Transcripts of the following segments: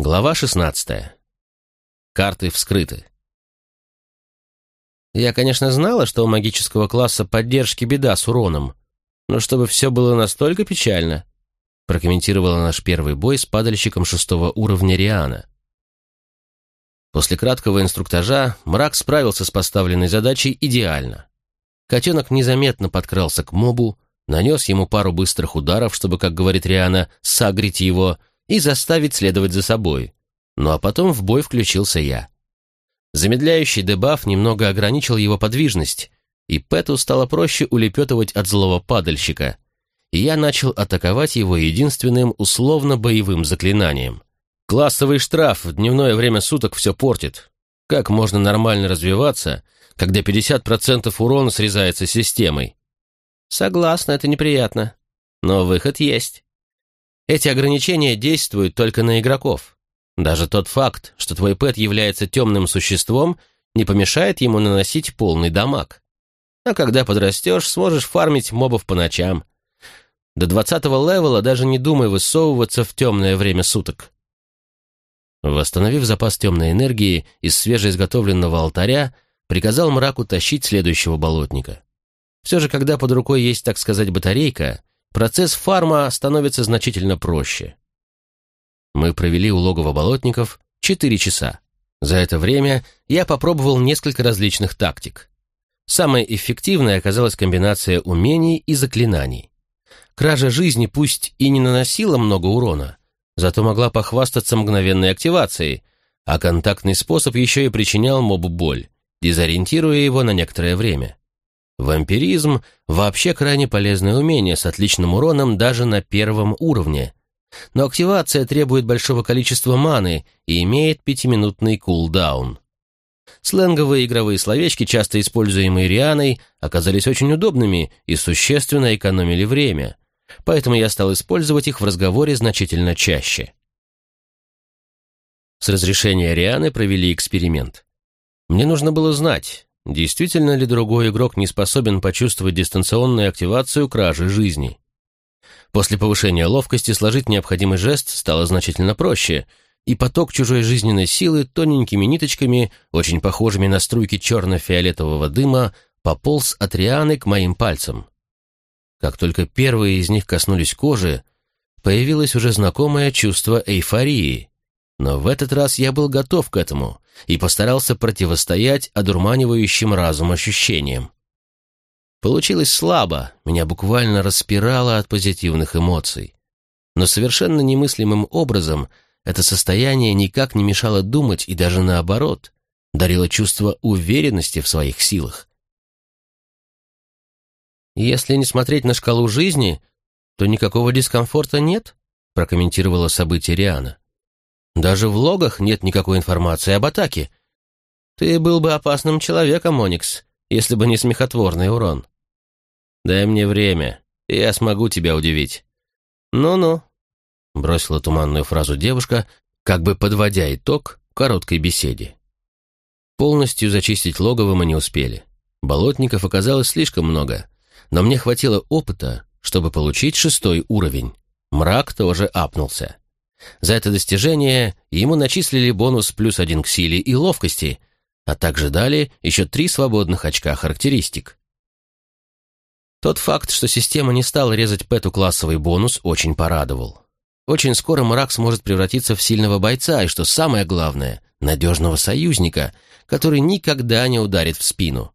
Глава 16. Карты вскрыты. Я, конечно, знала, что у магического класса поддержки беда с уроном, но чтобы все было настолько печально, прокомментировала наш первый бой с падальщиком шестого уровня Риана. После краткого инструктажа мрак справился с поставленной задачей идеально. Котенок незаметно подкрался к мобу, нанес ему пару быстрых ударов, чтобы, как говорит Риана, сагрить его — и заставить следовать за собой. Ну а потом в бой включился я. Замедляющий дебаф немного ограничил его подвижность, и Пэту стало проще улепетывать от злого падальщика, и я начал атаковать его единственным условно-боевым заклинанием. Классовый штраф в дневное время суток все портит. Как можно нормально развиваться, когда 50% урона срезается системой? Согласна, это неприятно. Но выход есть. Эти ограничения действуют только на игроков. Даже тот факт, что твой пэт является темным существом, не помешает ему наносить полный дамаг. А когда подрастешь, сможешь фармить мобов по ночам. До двадцатого левела даже не думай высовываться в темное время суток. Восстановив запас темной энергии из свежеизготовленного алтаря, приказал мраку тащить следующего болотника. Все же, когда под рукой есть, так сказать, батарейка, процесс фарма становится значительно проще. Мы провели у логова болотников 4 часа. За это время я попробовал несколько различных тактик. Самой эффективной оказалась комбинация умений и заклинаний. Кража жизни пусть и не наносила много урона, зато могла похвастаться мгновенной активацией, а контактный способ еще и причинял мобу боль, дезориентируя его на некоторое время. Вампиризм – вообще крайне полезное умение с отличным уроном даже на первом уровне. Но активация требует большого количества маны и имеет пятиминутный кулдаун. Сленговые игровые словечки, часто используемые Рианой, оказались очень удобными и существенно экономили время, поэтому я стал использовать их в разговоре значительно чаще. С разрешения Рианы провели эксперимент. Мне нужно было знать, Действительно ли другой игрок не способен почувствовать дистанционную активацию кражи жизни? После повышения ловкости сложить необходимый жест стало значительно проще, и поток чужой жизненной силы тоненькими ниточками, очень похожими на струйки черно-фиолетового дыма, пополз от Рианы к моим пальцам. Как только первые из них коснулись кожи, появилось уже знакомое чувство эйфории. Но в этот раз я был готов к этому и постарался противостоять одурманивающим разум ощущениям. Получилось слабо, меня буквально распирало от позитивных эмоций. Но совершенно немыслимым образом это состояние никак не мешало думать и даже наоборот, дарило чувство уверенности в своих силах. «Если не смотреть на шкалу жизни, то никакого дискомфорта нет», прокомментировала событие Риана. Даже в логах нет никакой информации об атаке. Ты был бы опасным человеком, Оникс, если бы не смехотворный урон. Дай мне время, и я смогу тебя удивить. Ну-ну, бросила туманную фразу девушка, как бы подводя итог короткой беседе. Полностью зачистить логово мы не успели. Болотников оказалось слишком много, но мне хватило опыта, чтобы получить шестой уровень. Мрак тоже апнулся. За это достижение ему начислили бонус плюс один к силе и ловкости, а также дали еще три свободных очка характеристик. Тот факт, что система не стала резать Пэту классовый бонус, очень порадовал. Очень скоро Мрак сможет превратиться в сильного бойца и, что самое главное, надежного союзника, который никогда не ударит в спину.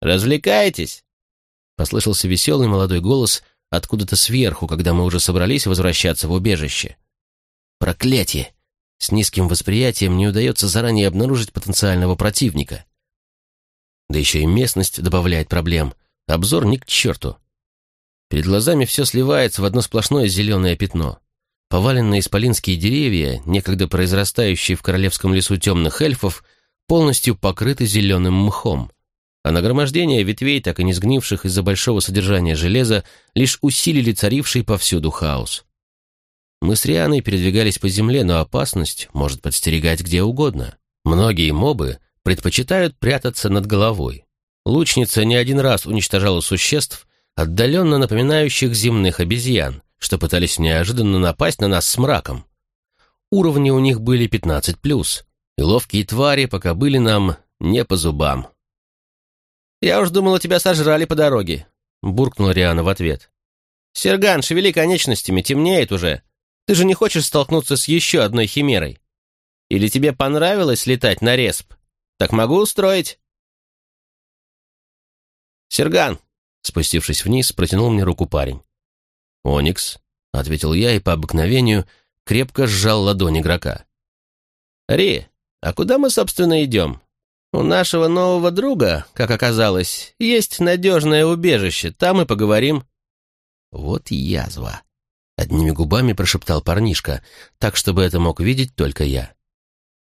«Развлекаетесь?» — послышался веселый молодой голос откуда-то сверху, когда мы уже собрались возвращаться в убежище. Проклятие! С низким восприятием не удается заранее обнаружить потенциального противника. Да еще и местность добавляет проблем. Обзор ни к черту. Перед глазами все сливается в одно сплошное зеленое пятно. Поваленные исполинские деревья, некогда произрастающие в королевском лесу темных эльфов, полностью покрыты зеленым мхом а нагромождение ветвей, так и не сгнивших из-за большого содержания железа, лишь усилили царивший повсюду хаос. Мы с Рианой передвигались по земле, но опасность может подстерегать где угодно. Многие мобы предпочитают прятаться над головой. Лучница не один раз уничтожала существ, отдаленно напоминающих земных обезьян, что пытались неожиданно напасть на нас с мраком. Уровни у них были 15+, и ловкие твари пока были нам не по зубам. «Я уж думала, тебя сожрали по дороге», — буркнула Риана в ответ. «Серган, шевели конечностями, темнеет уже. Ты же не хочешь столкнуться с еще одной химерой? Или тебе понравилось летать на респ? Так могу устроить?» «Серган!» — спустившись вниз, протянул мне руку парень. «Оникс», — ответил я и по обыкновению крепко сжал ладонь игрока. «Ри, а куда мы, собственно, идем? У нашего нового друга, как оказалось, есть надежное убежище, там и поговорим». «Вот язва!» — одними губами прошептал парнишка, так, чтобы это мог видеть только я.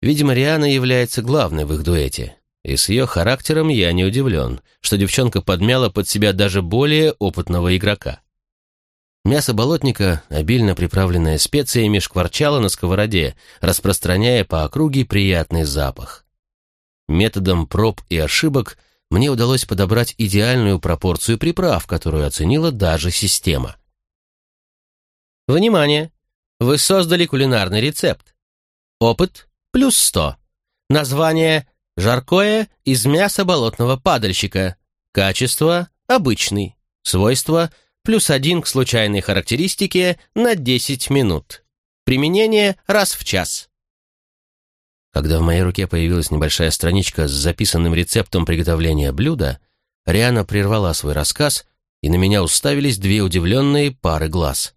Видимо, Риана является главной в их дуэте, и с ее характером я не удивлен, что девчонка подмяла под себя даже более опытного игрока. Мясо болотника, обильно приправленное специями, шкварчало на сковороде, распространяя по округе приятный запах. Методом проб и ошибок мне удалось подобрать идеальную пропорцию приправ, которую оценила даже система. Внимание! Вы создали кулинарный рецепт. Опыт плюс 100. Название жаркое из мяса болотного падальщика. Качество обычный. Свойства плюс один к случайной характеристике на 10 минут. Применение раз в час. Когда в моей руке появилась небольшая страничка с записанным рецептом приготовления блюда, Риана прервала свой рассказ, и на меня уставились две удивленные пары глаз.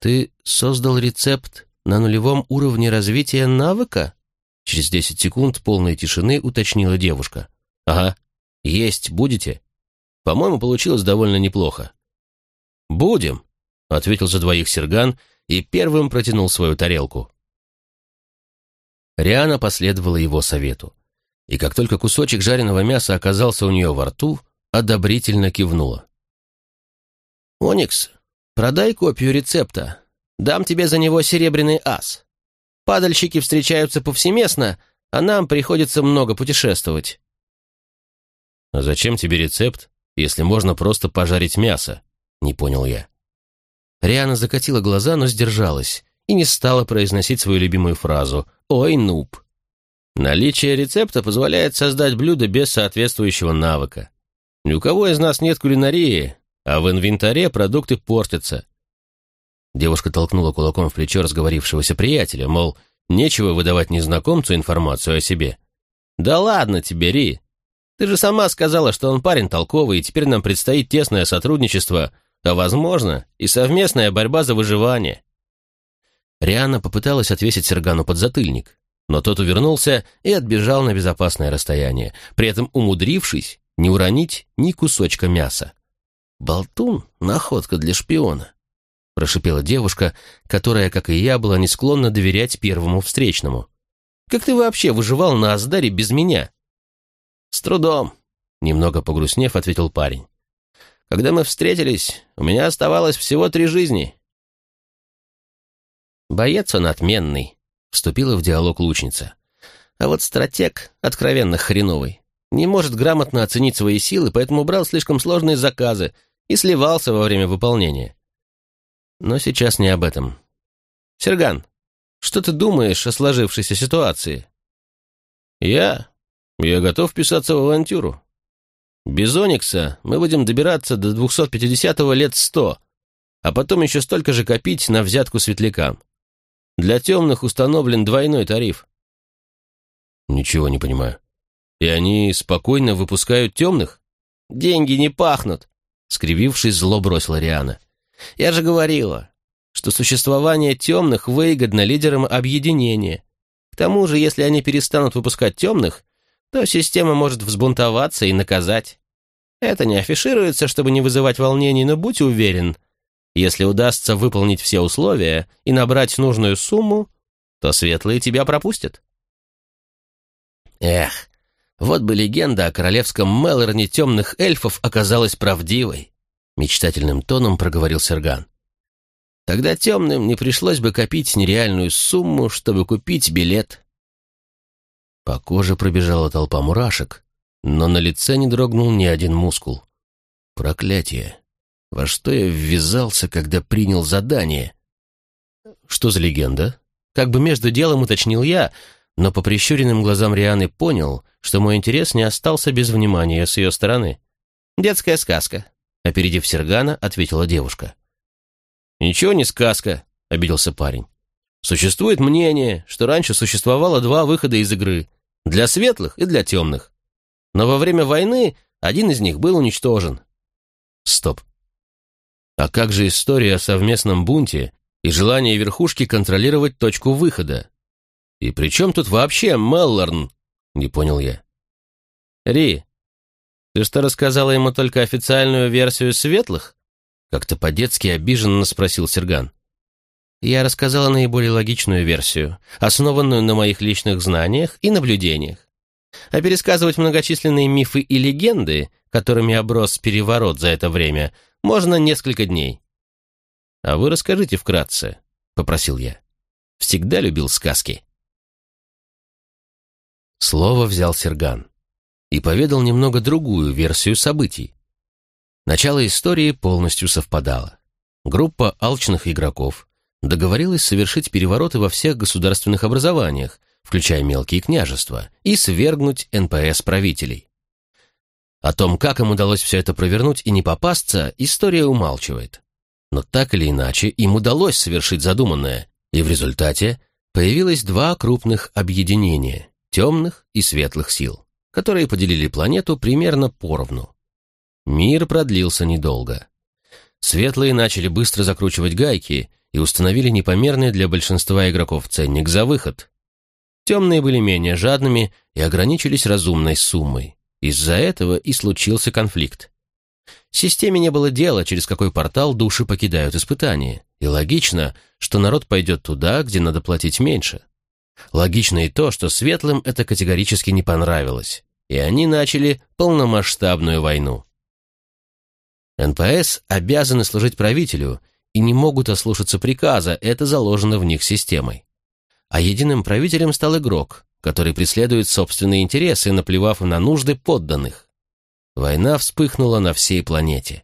«Ты создал рецепт на нулевом уровне развития навыка?» Через десять секунд полной тишины уточнила девушка. «Ага. Есть будете?» «По-моему, получилось довольно неплохо. «Будем», — ответил за двоих Серган и первым протянул свою тарелку. Риана последовала его совету, и как только кусочек жареного мяса оказался у нее во рту, одобрительно кивнула. «Оникс, продай копию рецепта. Дам тебе за него серебряный ас. Падальщики встречаются повсеместно, а нам приходится много путешествовать». «А зачем тебе рецепт, если можно просто пожарить мясо?» Не понял я. Риана закатила глаза, но сдержалась и не стала произносить свою любимую фразу «Ой, нуб». Наличие рецепта позволяет создать блюдо без соответствующего навыка. Ни у кого из нас нет кулинарии, а в инвентаре продукты портятся. Девушка толкнула кулаком в плечо разговорившегося приятеля, мол, нечего выдавать незнакомцу информацию о себе. «Да ладно тебе, Ри! Ты же сама сказала, что он парень толковый, и теперь нам предстоит тесное сотрудничество а, возможно, и совместная борьба за выживание. Риана попыталась отвесить Сергану подзатыльник, но тот увернулся и отбежал на безопасное расстояние, при этом умудрившись не уронить ни кусочка мяса. «Болтун — находка для шпиона», — прошипела девушка, которая, как и я, была не склонна доверять первому встречному. «Как ты вообще выживал на Аздаре без меня?» «С трудом», — немного погрустнев, ответил парень. Когда мы встретились, у меня оставалось всего три жизни. Боец он отменный, вступила в диалог лучница. А вот стратег откровенно хреновый. Не может грамотно оценить свои силы, поэтому брал слишком сложные заказы и сливался во время выполнения. Но сейчас не об этом. Серган, что ты думаешь о сложившейся ситуации? Я? Я готов вписаться в авантюру. Без Оникса мы будем добираться до 250-го лет 100, а потом еще столько же копить на взятку светлякам. Для темных установлен двойной тариф. Ничего не понимаю. И они спокойно выпускают темных? Деньги не пахнут, скривившись, зло бросила Риана. Я же говорила, что существование темных выгодно лидерам объединения. К тому же, если они перестанут выпускать темных, то система может взбунтоваться и наказать. Это не афишируется, чтобы не вызывать волнений, но будь уверен, если удастся выполнить все условия и набрать нужную сумму, то светлые тебя пропустят. Эх, вот бы легенда о королевском Мелорне темных эльфов оказалась правдивой, мечтательным тоном проговорил Серган. Тогда темным не пришлось бы копить нереальную сумму, чтобы купить билет по коже пробежала толпа мурашек, но на лице не дрогнул ни один мускул. Проклятие! Во что я ввязался, когда принял задание? Что за легенда? Как бы между делом уточнил я, но по прищуренным глазам Рианы понял, что мой интерес не остался без внимания с ее стороны. «Детская сказка», — опередив Сергана, ответила девушка. «Ничего не сказка», — обиделся парень. «Существует мнение, что раньше существовало два выхода из игры — для светлых и для темных. Но во время войны один из них был уничтожен». «Стоп. А как же история о совместном бунте и желание верхушки контролировать точку выхода? И при чем тут вообще Меллорн?» — не понял я. «Ри, ты что, рассказала ему только официальную версию светлых?» Как-то по-детски обиженно спросил Серган. Я рассказала наиболее логичную версию, основанную на моих личных знаниях и наблюдениях. А пересказывать многочисленные мифы и легенды, которыми оброс переворот за это время, можно несколько дней. «А вы расскажите вкратце», — попросил я. «Всегда любил сказки». Слово взял Серган и поведал немного другую версию событий. Начало истории полностью совпадало. Группа алчных игроков договорилась совершить перевороты во всех государственных образованиях, включая мелкие княжества, и свергнуть НПС-правителей. О том, как им удалось все это провернуть и не попасться, история умалчивает. Но так или иначе, им удалось совершить задуманное, и в результате появилось два крупных объединения – темных и светлых сил, которые поделили планету примерно поровну. Мир продлился недолго. Светлые начали быстро закручивать гайки и установили непомерный для большинства игроков ценник за выход. Темные были менее жадными и ограничились разумной суммой. Из-за этого и случился конфликт. Системе не было дела, через какой портал души покидают испытания, и логично, что народ пойдет туда, где надо платить меньше. Логично и то, что светлым это категорически не понравилось, и они начали полномасштабную войну. НПС обязаны служить правителю и не могут ослушаться приказа, это заложено в них системой. А единым правителем стал игрок, который преследует собственные интересы, наплевав на нужды подданных. Война вспыхнула на всей планете.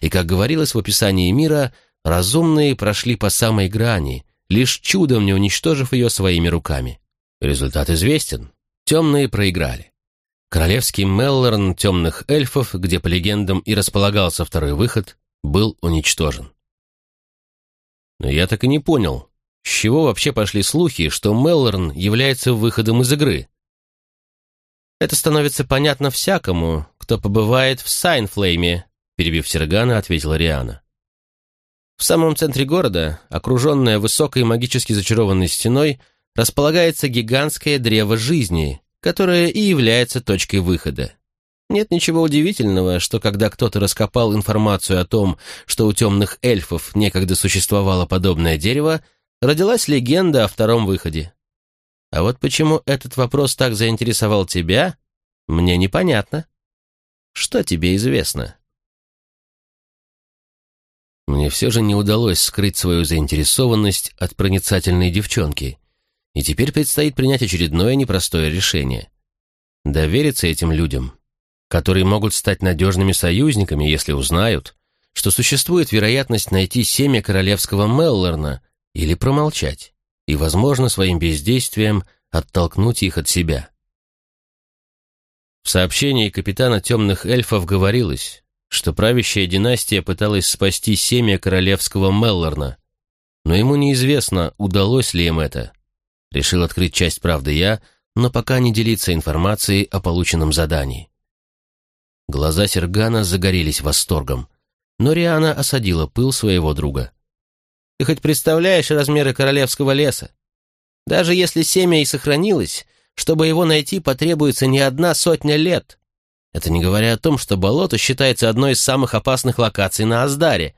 И, как говорилось в описании мира, разумные прошли по самой грани, лишь чудом не уничтожив ее своими руками. Результат известен. Темные проиграли. Королевский Меллорн темных эльфов, где по легендам и располагался второй выход, был уничтожен. Но я так и не понял, с чего вообще пошли слухи, что Меллорн является выходом из игры. «Это становится понятно всякому, кто побывает в Сайнфлейме», перебив Сергана, ответила Риана. В самом центре города, окруженная высокой магически зачарованной стеной, располагается гигантское древо жизни, которая и является точкой выхода. Нет ничего удивительного, что когда кто-то раскопал информацию о том, что у темных эльфов некогда существовало подобное дерево, родилась легенда о втором выходе. А вот почему этот вопрос так заинтересовал тебя, мне непонятно. Что тебе известно? Мне все же не удалось скрыть свою заинтересованность от проницательной девчонки, и теперь предстоит принять очередное непростое решение. Довериться этим людям, которые могут стать надежными союзниками, если узнают, что существует вероятность найти семя королевского Меллорна или промолчать, и, возможно, своим бездействием оттолкнуть их от себя. В сообщении капитана темных эльфов говорилось, что правящая династия пыталась спасти семя королевского Меллорна, но ему неизвестно, удалось ли им это. Решил открыть часть правды я, но пока не делиться информацией о полученном задании. Глаза Сергана загорелись восторгом, но Риана осадила пыл своего друга. «Ты хоть представляешь размеры королевского леса? Даже если семя и сохранилось, чтобы его найти, потребуется не одна сотня лет. Это не говоря о том, что болото считается одной из самых опасных локаций на Аздаре.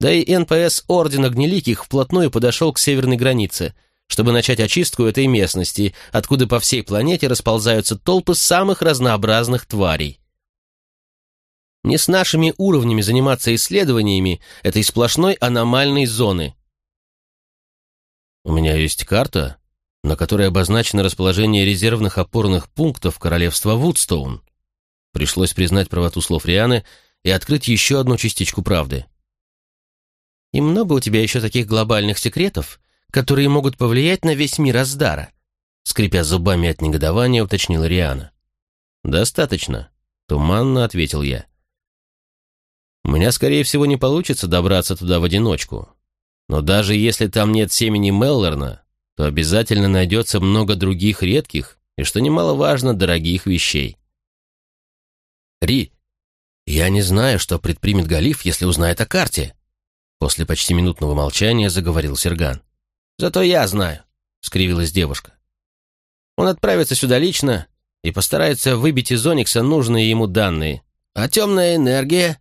Да и НПС Ордена Гниликих вплотную подошел к северной границе — чтобы начать очистку этой местности, откуда по всей планете расползаются толпы самых разнообразных тварей. Не с нашими уровнями заниматься исследованиями этой сплошной аномальной зоны. У меня есть карта, на которой обозначено расположение резервных опорных пунктов королевства Вудстоун. Пришлось признать правоту слов Рианы и открыть еще одну частичку правды. «И много у тебя еще таких глобальных секретов, которые могут повлиять на весь мир Аздара?» Скрипя зубами от негодования, уточнила Риана. «Достаточно», — туманно ответил я. «У меня, скорее всего, не получится добраться туда в одиночку. Но даже если там нет семени Меллорна, то обязательно найдется много других редких и, что немаловажно, дорогих вещей. «Ри, я не знаю, что предпримет Галиф, если узнает о карте», после почти минутного молчания заговорил Серган. «Зато я знаю», — скривилась девушка. «Он отправится сюда лично и постарается выбить из Оникса нужные ему данные. А темная энергия?»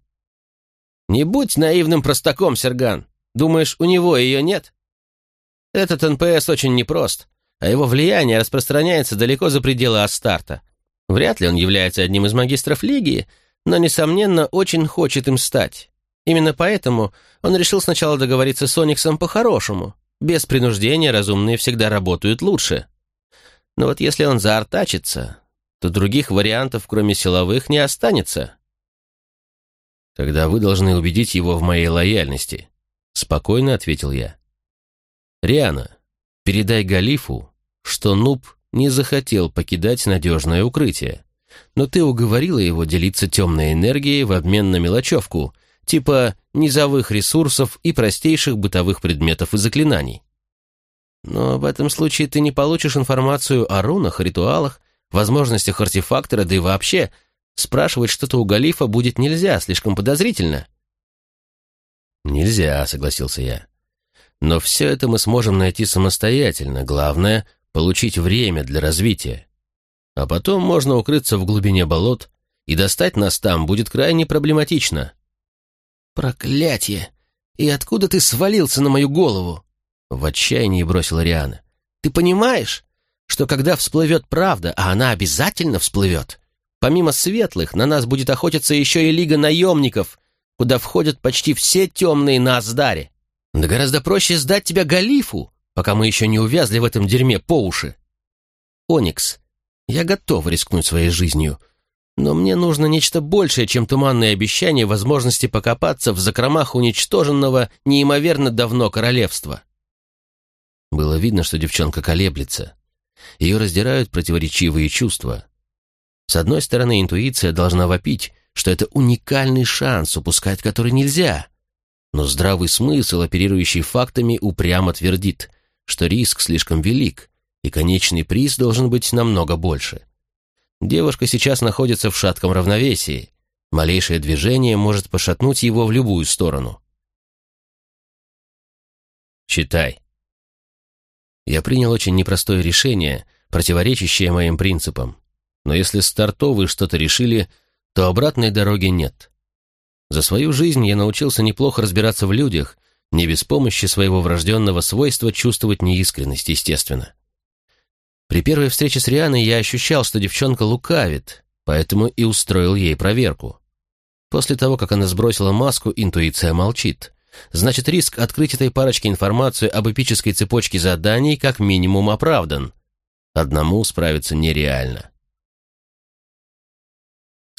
«Не будь наивным простаком, Серган. Думаешь, у него ее нет?» «Этот НПС очень непрост, а его влияние распространяется далеко за пределы Астарта. Вряд ли он является одним из магистров Лиги, но, несомненно, очень хочет им стать. Именно поэтому он решил сначала договориться с Ониксом по-хорошему. Без принуждения разумные всегда работают лучше. Но вот если он заортачится, то других вариантов, кроме силовых, не останется. «Тогда вы должны убедить его в моей лояльности», — спокойно ответил я. «Риана, передай Галифу, что Нуб не захотел покидать надежное укрытие, но ты уговорила его делиться темной энергией в обмен на мелочевку, типа низовых ресурсов и простейших бытовых предметов и заклинаний. Но в этом случае ты не получишь информацию о рунах, ритуалах, возможностях артефактора, да и вообще спрашивать что-то у Галифа будет нельзя, слишком подозрительно. «Нельзя», — согласился я. «Но все это мы сможем найти самостоятельно. Главное получить время для развития. А потом можно укрыться в глубине болот, и достать нас там будет крайне проблематично. «Проклятие! И откуда ты свалился на мою голову?» В отчаянии бросила Риана. «Ты понимаешь, что когда всплывет правда, а она обязательно всплывет, помимо светлых на нас будет охотиться еще и Лига наемников, куда входят почти все темные на Аздаре. Да гораздо проще сдать тебя Галифу, пока мы еще не увязли в этом дерьме по уши. Оникс, я готов рискнуть своей жизнью, но мне нужно нечто большее, чем туманные обещания возможности покопаться в закромах уничтоженного неимоверно давно королевства. Было видно, что девчонка колеблется. Ее раздирают противоречивые чувства. С одной стороны, интуиция должна вопить, что это уникальный шанс, упускать который нельзя. Но здравый смысл, оперирующий фактами, упрямо твердит что риск слишком велик, и конечный приз должен быть намного больше. Девушка сейчас находится в шатком равновесии. Малейшее движение может пошатнуть его в любую сторону. Читай. Я принял очень непростое решение, противоречащее моим принципам. Но если стартовые что-то решили, то обратной дороги нет. За свою жизнь я научился неплохо разбираться в людях не без помощи своего врожденного свойства чувствовать неискренность, естественно. При первой встрече с Рианой я ощущал, что девчонка лукавит, поэтому и устроил ей проверку. После того, как она сбросила маску, интуиция молчит. Значит, риск открыть этой парочке информацию об эпической цепочке заданий как минимум оправдан. Одному справиться нереально.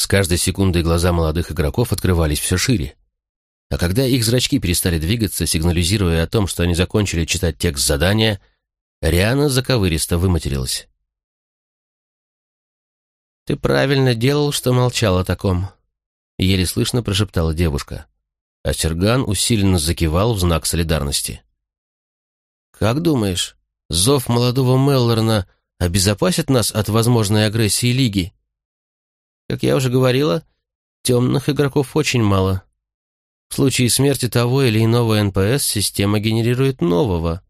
С каждой секундой глаза молодых игроков открывались все шире. А когда их зрачки перестали двигаться, сигнализируя о том, что они закончили читать текст задания, Риана заковыристо выматерилась. «Ты правильно делал, что молчал о таком», — еле слышно прошептала девушка. А Серган усиленно закивал в знак солидарности. «Как думаешь, зов молодого Меллорна обезопасит нас от возможной агрессии Лиги?» «Как я уже говорила, темных игроков очень мало». В случае смерти того или иного НПС система генерирует нового.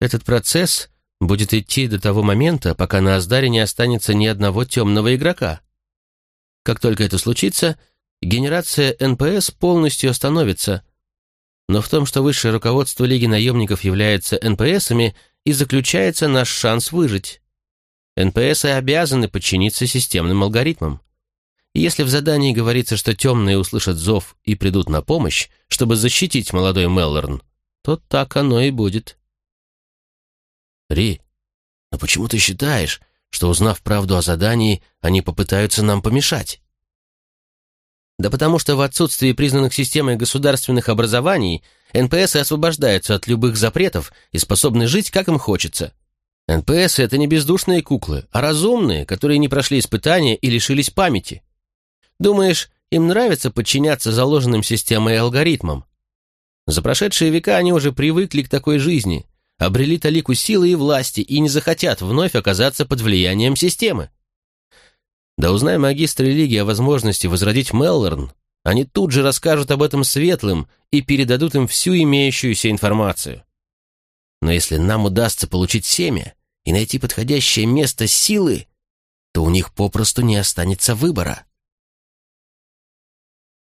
Этот процесс будет идти до того момента, пока на Аздаре не останется ни одного темного игрока. Как только это случится, генерация НПС полностью остановится. Но в том, что высшее руководство Лиги наемников является НПСами, и заключается наш шанс выжить. НПСы обязаны подчиниться системным алгоритмам если в задании говорится, что темные услышат зов и придут на помощь, чтобы защитить молодой Меллорн, то так оно и будет. Ри, но почему ты считаешь, что, узнав правду о задании, они попытаются нам помешать? Да потому что в отсутствии признанных системой государственных образований НПС освобождаются от любых запретов и способны жить, как им хочется. НПС — это не бездушные куклы, а разумные, которые не прошли испытания и лишились памяти. Думаешь, им нравится подчиняться заложенным системой алгоритмам? За прошедшие века они уже привыкли к такой жизни, обрели толику силы и власти и не захотят вновь оказаться под влиянием системы. Да узнай магистры религии о возможности возродить Меллорн, они тут же расскажут об этом светлым и передадут им всю имеющуюся информацию. Но если нам удастся получить семя и найти подходящее место силы, то у них попросту не останется выбора.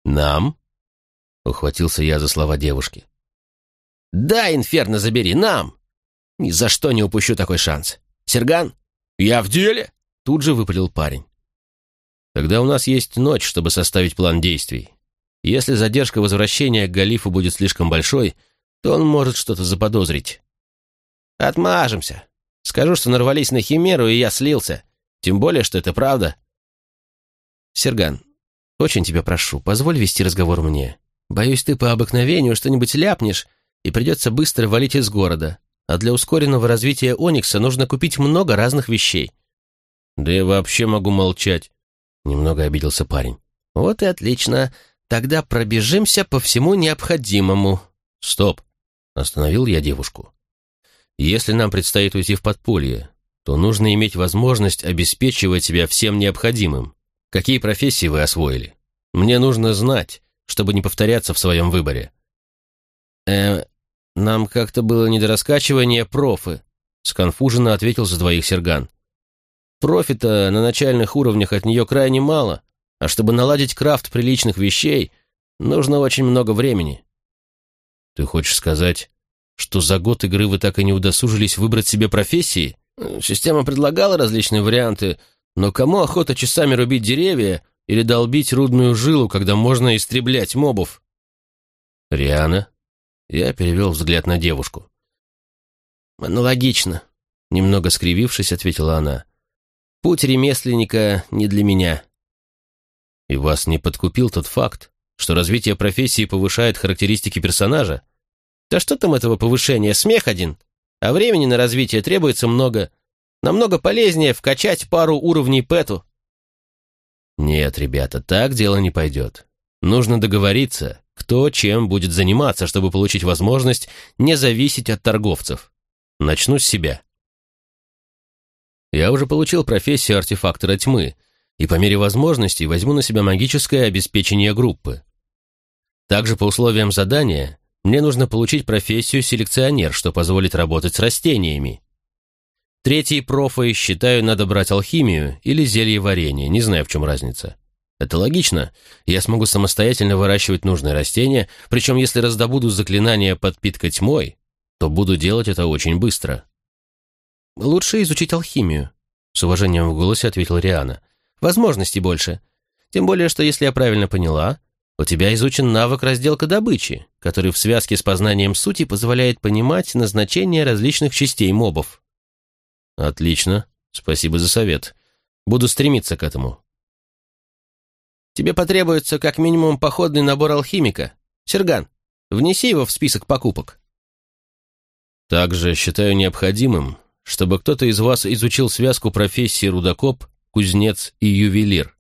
«Нам?» — ухватился я за слова девушки. «Да, инферно, забери, нам! Ни за что не упущу такой шанс. Серган, я в деле!» — тут же выпалил парень. «Тогда у нас есть ночь, чтобы составить план действий. Если задержка возвращения к Галифу будет слишком большой, то он может что-то заподозрить. Отмажемся. Скажу, что нарвались на химеру, и я слился. Тем более, что это правда. Серган, очень тебя прошу, позволь вести разговор мне. Боюсь, ты по обыкновению что-нибудь ляпнешь, и придется быстро валить из города. А для ускоренного развития Оникса нужно купить много разных вещей. Да я вообще могу молчать. Немного обиделся парень. Вот и отлично. Тогда пробежимся по всему необходимому. Стоп. Остановил я девушку. Если нам предстоит уйти в подполье, то нужно иметь возможность обеспечивать себя всем необходимым. Какие профессии вы освоили? Мне нужно знать, чтобы не повторяться в своем выборе. Э, нам как-то было не до раскачивания профы, сконфуженно ответил за двоих Серган. Профита на начальных уровнях от нее крайне мало, а чтобы наладить крафт приличных вещей, нужно очень много времени. Ты хочешь сказать, что за год игры вы так и не удосужились выбрать себе профессии? Система предлагала различные варианты, но кому охота часами рубить деревья или долбить рудную жилу, когда можно истреблять мобов? Риана? Я перевел взгляд на девушку. Аналогично, немного скривившись, ответила она. Путь ремесленника не для меня. И вас не подкупил тот факт, что развитие профессии повышает характеристики персонажа? Да что там этого повышения, смех один. А времени на развитие требуется много. Намного полезнее вкачать пару уровней пэту. Нет, ребята, так дело не пойдет. Нужно договориться, кто чем будет заниматься, чтобы получить возможность не зависеть от торговцев. Начну с себя. Я уже получил профессию артефактора тьмы, и по мере возможностей возьму на себя магическое обеспечение группы. Также по условиям задания мне нужно получить профессию селекционер, что позволит работать с растениями. Третий профой, считаю, надо брать алхимию или зелье варенье, не знаю, в чем разница. Это логично. Я смогу самостоятельно выращивать нужные растения, причем если раздобуду заклинание подпитка тьмой, то буду делать это очень быстро. «Лучше изучить алхимию», — с уважением в голосе ответила Риана. «Возможностей больше. Тем более, что, если я правильно поняла, у тебя изучен навык разделка добычи, который в связке с познанием сути позволяет понимать назначение различных частей мобов. Отлично. Спасибо за совет. Буду стремиться к этому. Тебе потребуется как минимум походный набор алхимика. Серган, внеси его в список покупок. Также считаю необходимым, чтобы кто-то из вас изучил связку профессий рудокоп, кузнец и ювелир.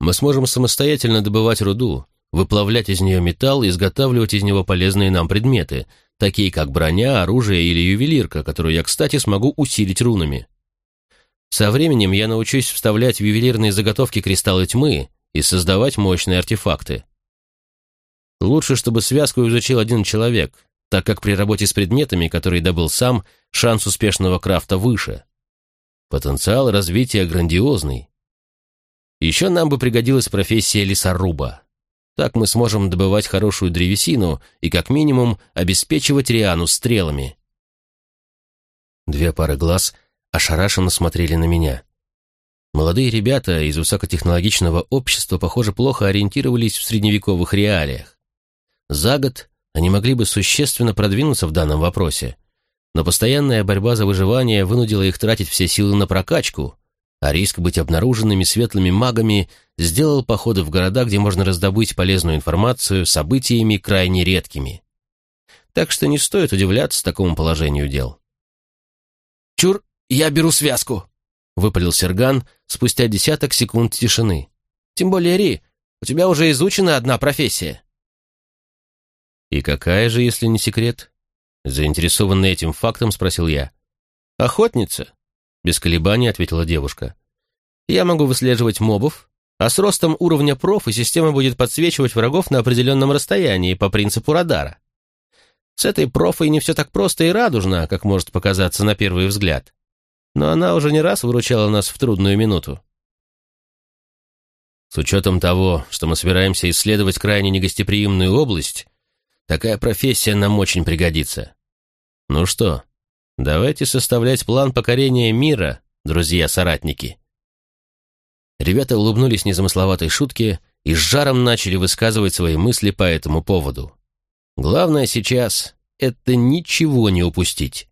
Мы сможем самостоятельно добывать руду, выплавлять из нее металл и изготавливать из него полезные нам предметы, такие как броня, оружие или ювелирка, которую я, кстати, смогу усилить рунами. Со временем я научусь вставлять в ювелирные заготовки кристаллы тьмы и создавать мощные артефакты. Лучше, чтобы связку изучил один человек, так как при работе с предметами, которые добыл сам, шанс успешного крафта выше. Потенциал развития грандиозный, еще нам бы пригодилась профессия лесоруба. Так мы сможем добывать хорошую древесину и, как минимум, обеспечивать Риану стрелами. Две пары глаз ошарашенно смотрели на меня. Молодые ребята из высокотехнологичного общества, похоже, плохо ориентировались в средневековых реалиях. За год они могли бы существенно продвинуться в данном вопросе, но постоянная борьба за выживание вынудила их тратить все силы на прокачку, а риск быть обнаруженными светлыми магами сделал походы в города, где можно раздобыть полезную информацию, событиями крайне редкими. Так что не стоит удивляться такому положению дел. «Чур, я беру связку!» — выпалил Серган спустя десяток секунд тишины. «Тем более, Ри, у тебя уже изучена одна профессия». «И какая же, если не секрет?» Заинтересованный этим фактом, спросил я. «Охотница», без колебаний ответила девушка. «Я могу выслеживать мобов, а с ростом уровня профа система будет подсвечивать врагов на определенном расстоянии по принципу радара. С этой профой не все так просто и радужно, как может показаться на первый взгляд. Но она уже не раз выручала нас в трудную минуту. С учетом того, что мы собираемся исследовать крайне негостеприимную область, такая профессия нам очень пригодится. Ну что, Давайте составлять план покорения мира, друзья-соратники. Ребята улыбнулись незамысловатой шутке и с жаром начали высказывать свои мысли по этому поводу. Главное сейчас — это ничего не упустить.